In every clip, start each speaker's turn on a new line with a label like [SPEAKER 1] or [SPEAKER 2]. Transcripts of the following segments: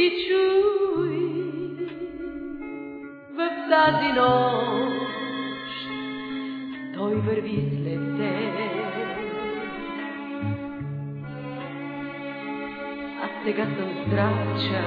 [SPEAKER 1] ти чуй в тази нощ.
[SPEAKER 2] Той върви след те. Аз сега съм здравча.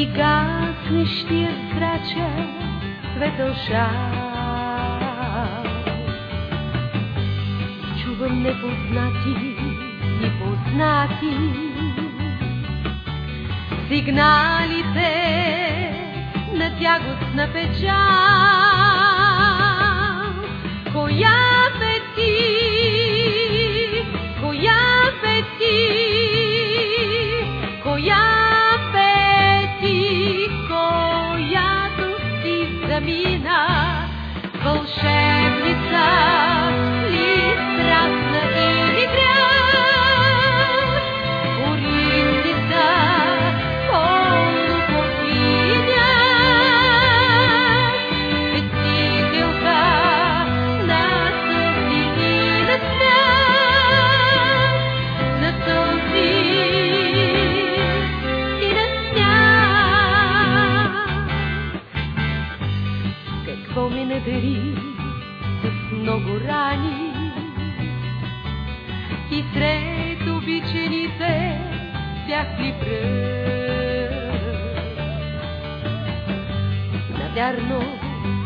[SPEAKER 2] и гаснещия зрачен светъл шар. Чувам непознати и познати сигналите на тягостна печал, която Навярно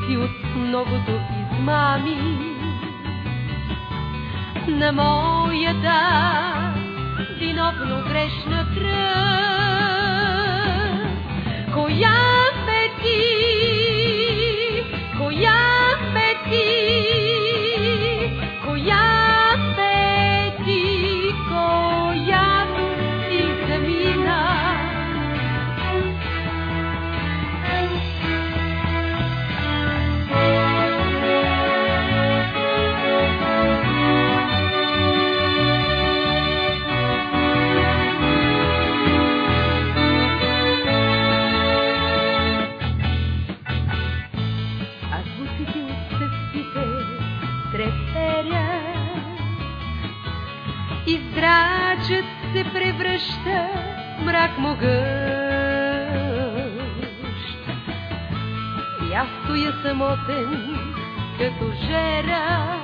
[SPEAKER 2] си от многото измами. На моята виновно грешна кръв, която къщ. И аз стоя самотен, като жера,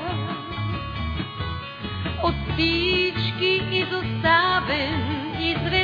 [SPEAKER 2] от всички изоставен, изведен.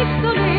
[SPEAKER 2] Cristo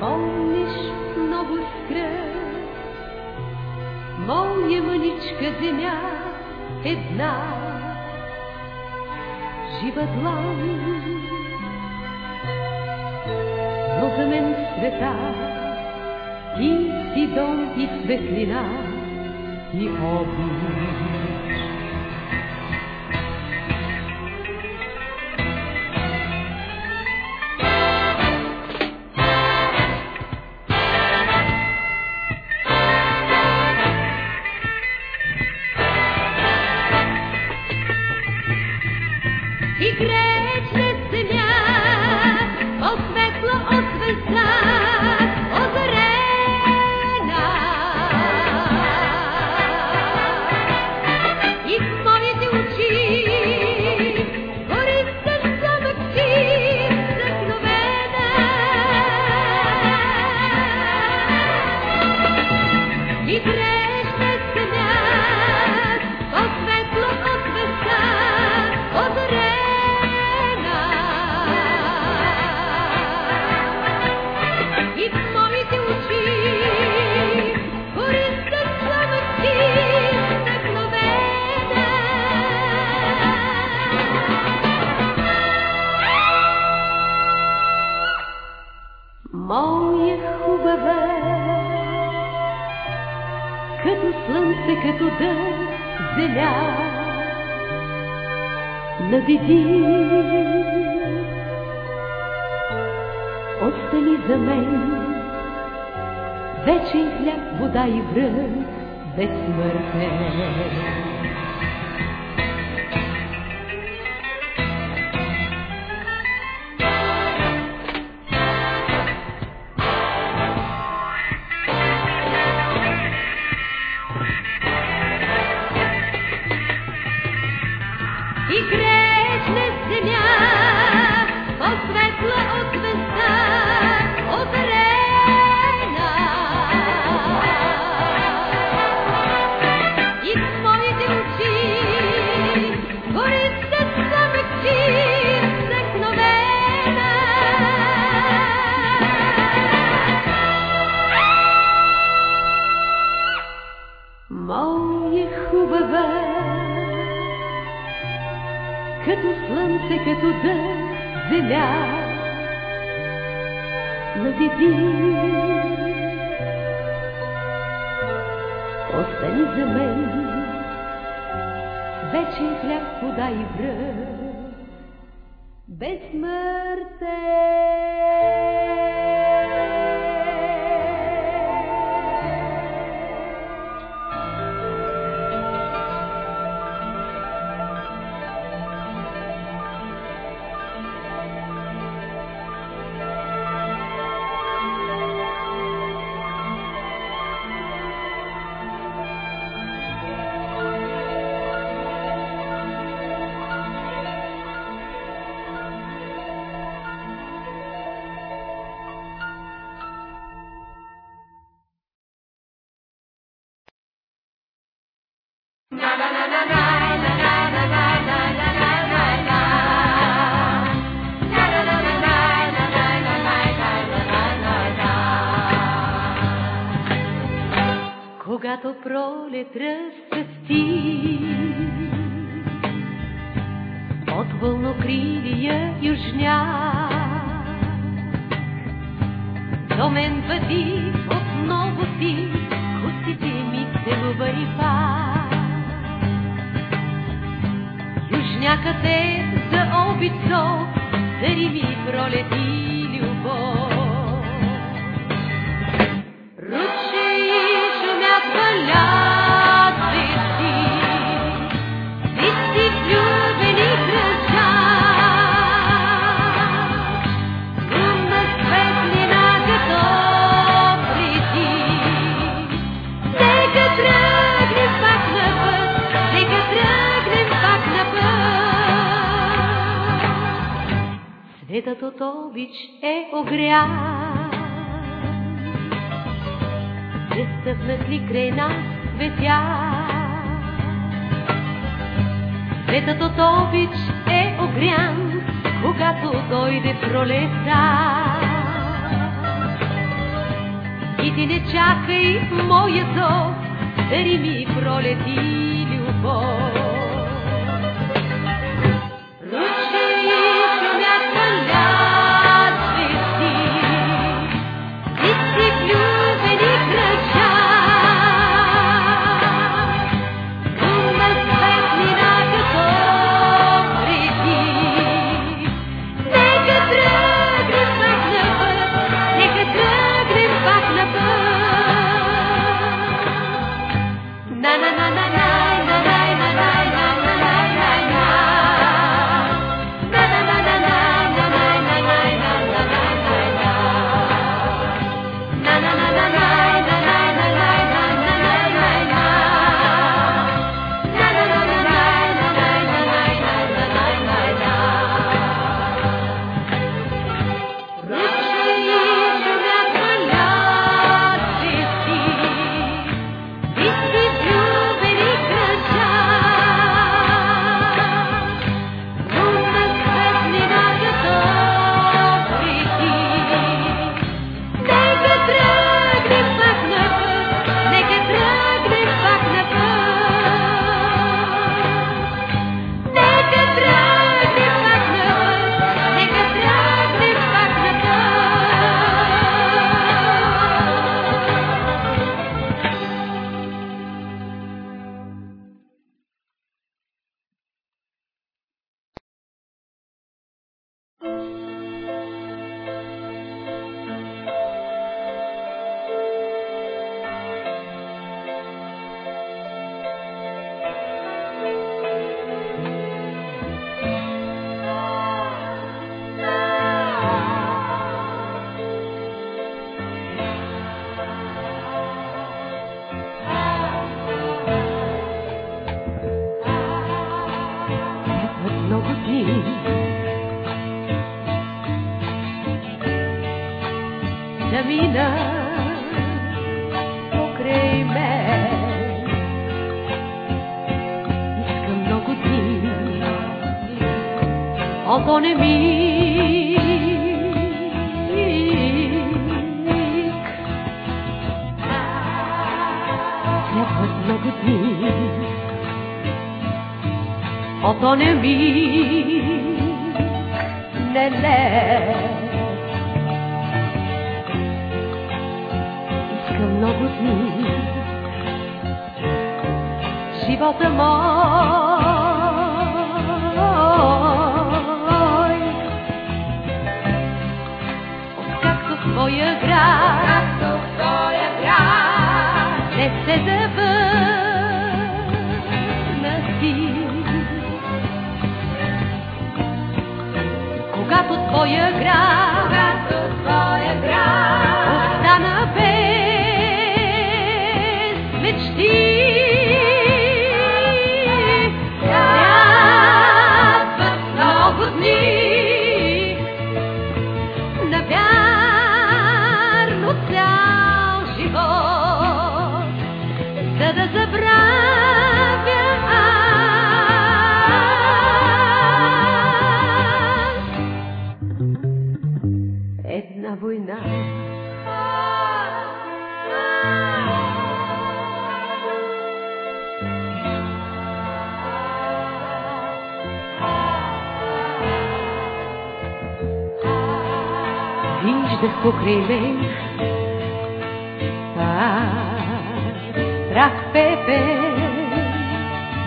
[SPEAKER 2] Помниш много скръп, моя мъничка земя една, жива длан. Но за мен света ти си дом и светлина и обич. вече и хляб, вода и врън, безсмъртен. Остани за мен вечен хляб, вода и бръв, безсмъртен. те за обицо, дари ми пролети любов. Дедът Отович е огрян. Те съвнесли край нас цветя. Дедът Отович е огрян, когато дойде пролета. И ти не чакай моето, дари ми пролети любов.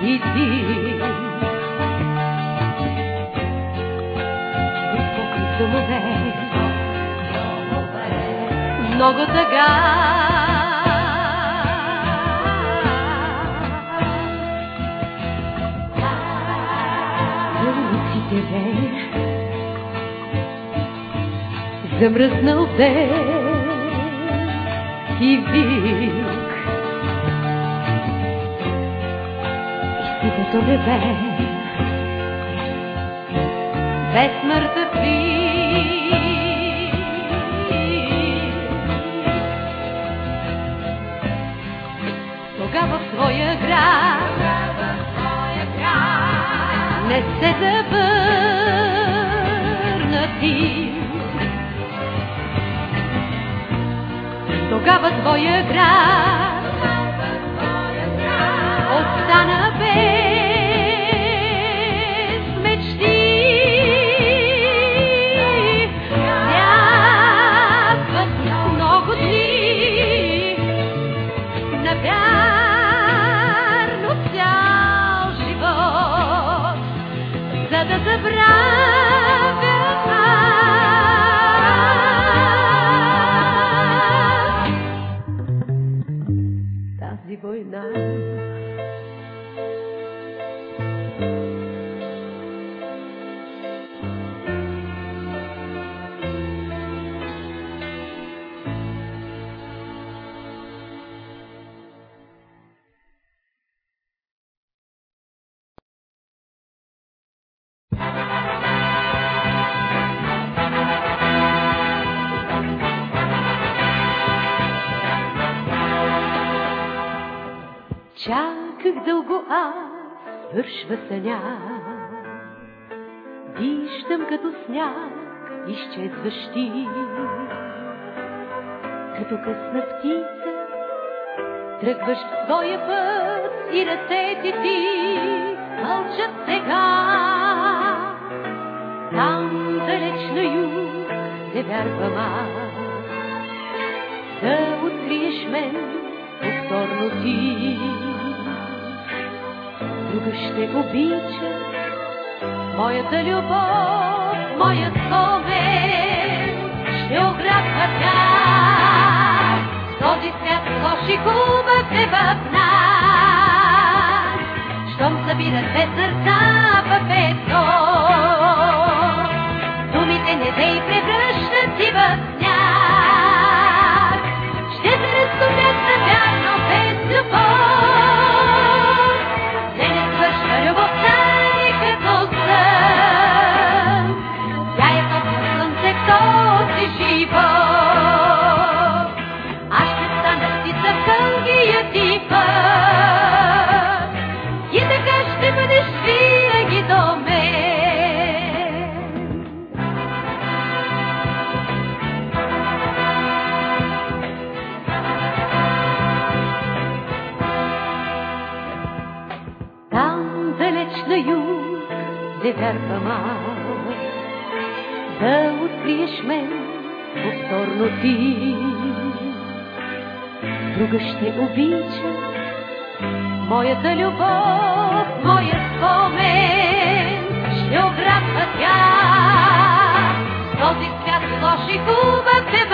[SPEAKER 2] И ти. И покрай домове много тъга. Улиците бе замръзнал бе и вик. Сивото небе без мъртъв Тогава в твоя град. Не се завърна Тогава твоя град свършва съня. Виждам като сняг, изчезваш ти. Като късна птица, тръгваш в своя път и ръцете ти мълчат сега. Там далеч на юг не вярвам аз да откриеш мен повторно ти. Друга ще обича моята любов, моят спомен ще ограбва тя. Този свят лоши хубав е в нас, щом събира две сърца в едно. съюз девярка мама, да откриеш мен повторно ти. Друга ще обича моята любов, моя спомен, ще обратва тя. Този свят лоши хубав те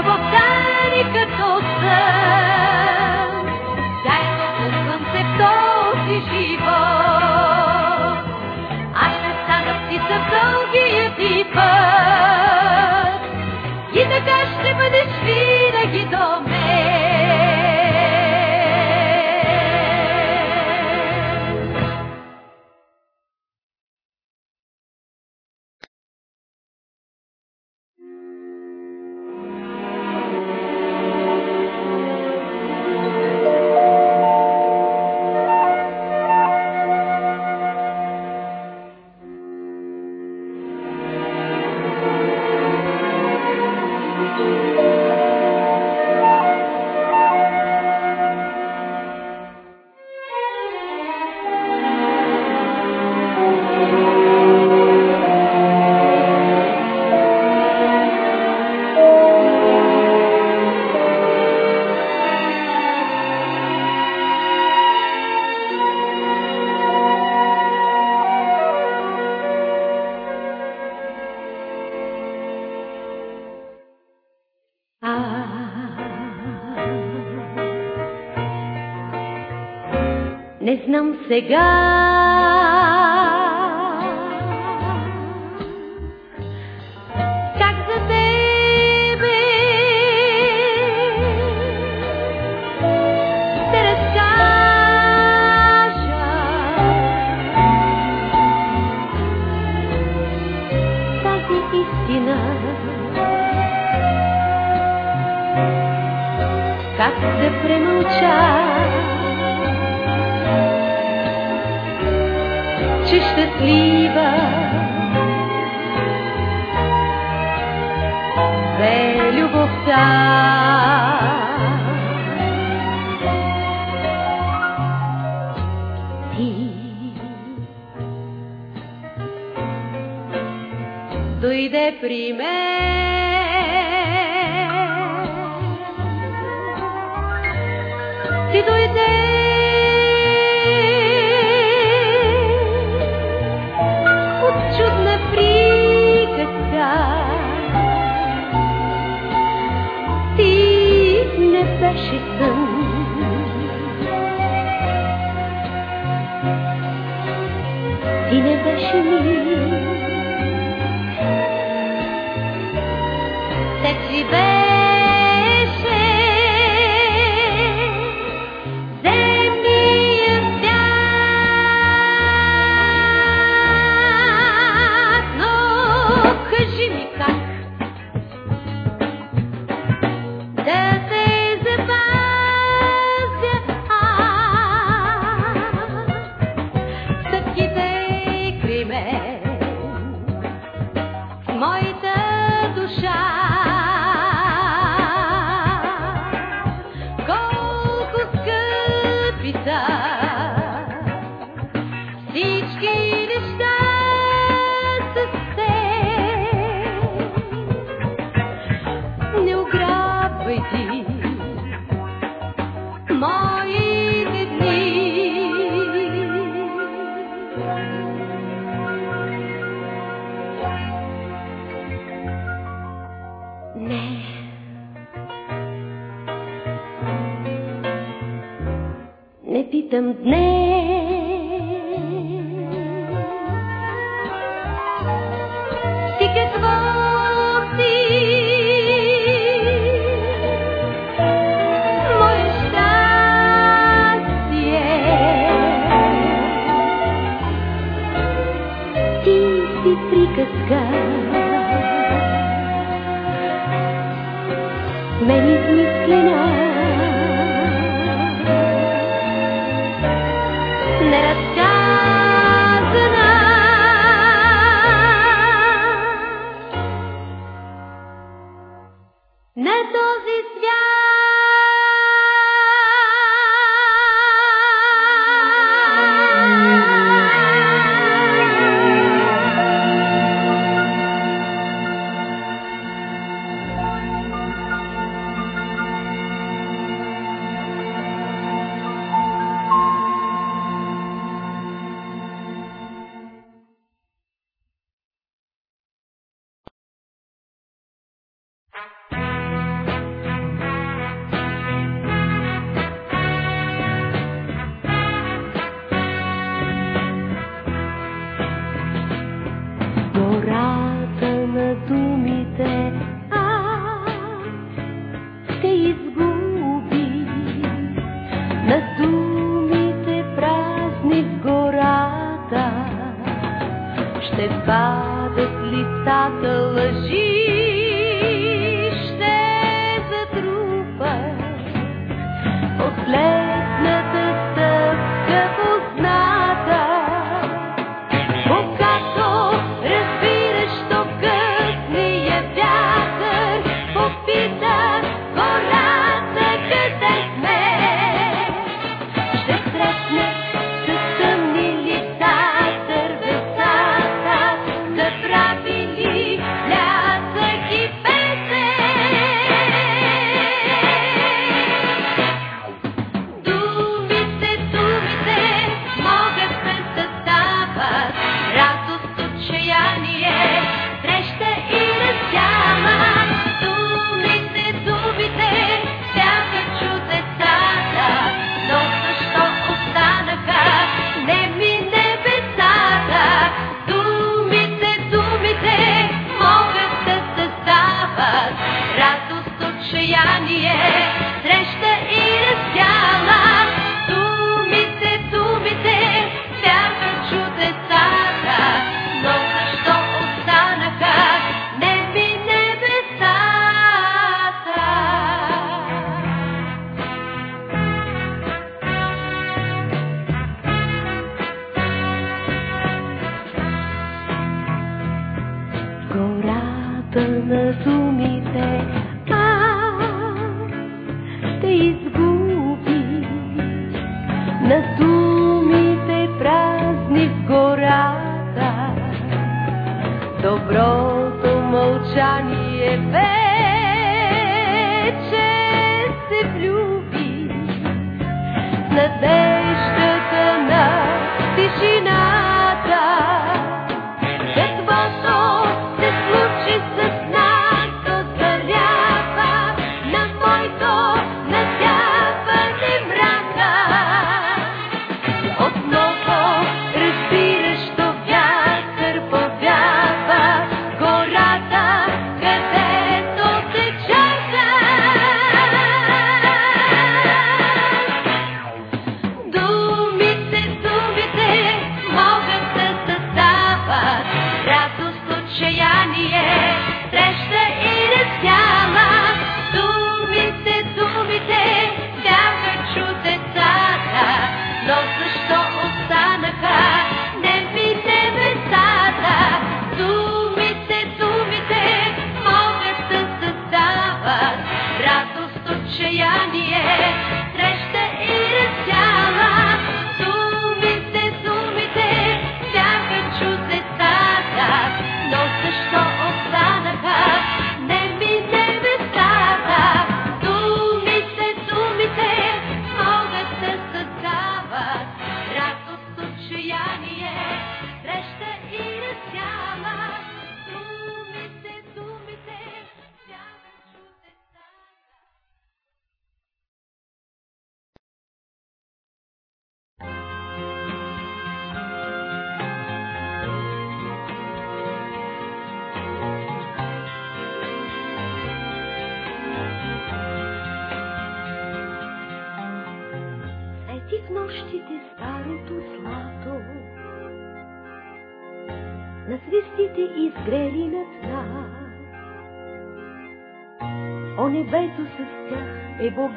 [SPEAKER 2] любовта ни като сън. cigar.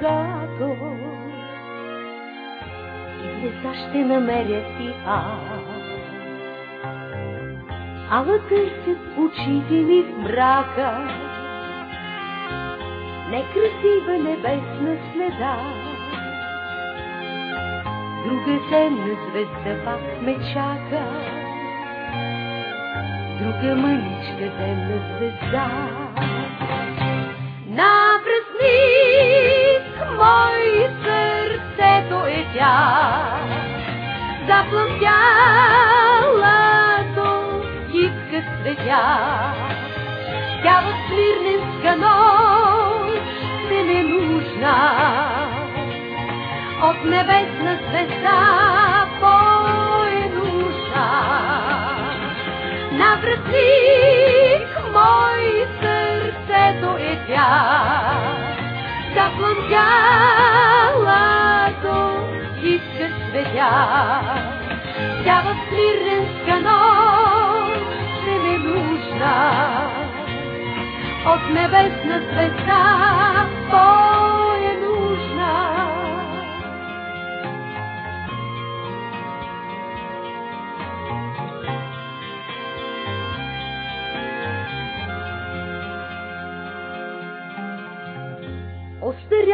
[SPEAKER 2] Богато, и звезда ще намеря и аз. Ала търсят очите ми в мрака, некрасива небесна следа. Друга земна звезда пак ме чака, друга мъничка земна звезда. Небесна звезда по-е нужна. На празник мой сърцето е тя, заплъмтяла до иска светя. Тя в смирненска нощ се не нужна, от небесна звезда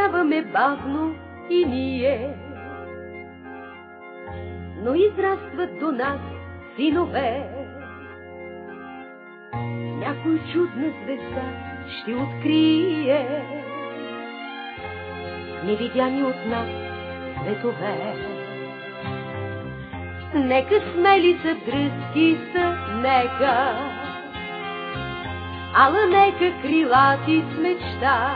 [SPEAKER 2] Остаряваме бавно и ние, но израстват до нас синове. Някой чудна звезда ще открие невидяни от нас светове. Нека смели са, дръзки са, нека, ала нека крилати с мечта.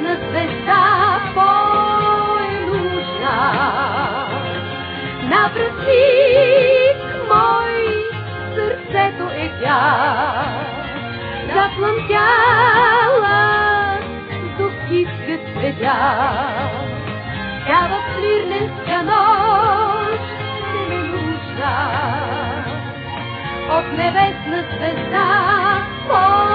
[SPEAKER 2] на звезда по-нужна. На братик мой сърцето е тя, заплъмтяла дух кисве цветя. Тя в лирненска нощ ми нужна, от небесна звезда моя.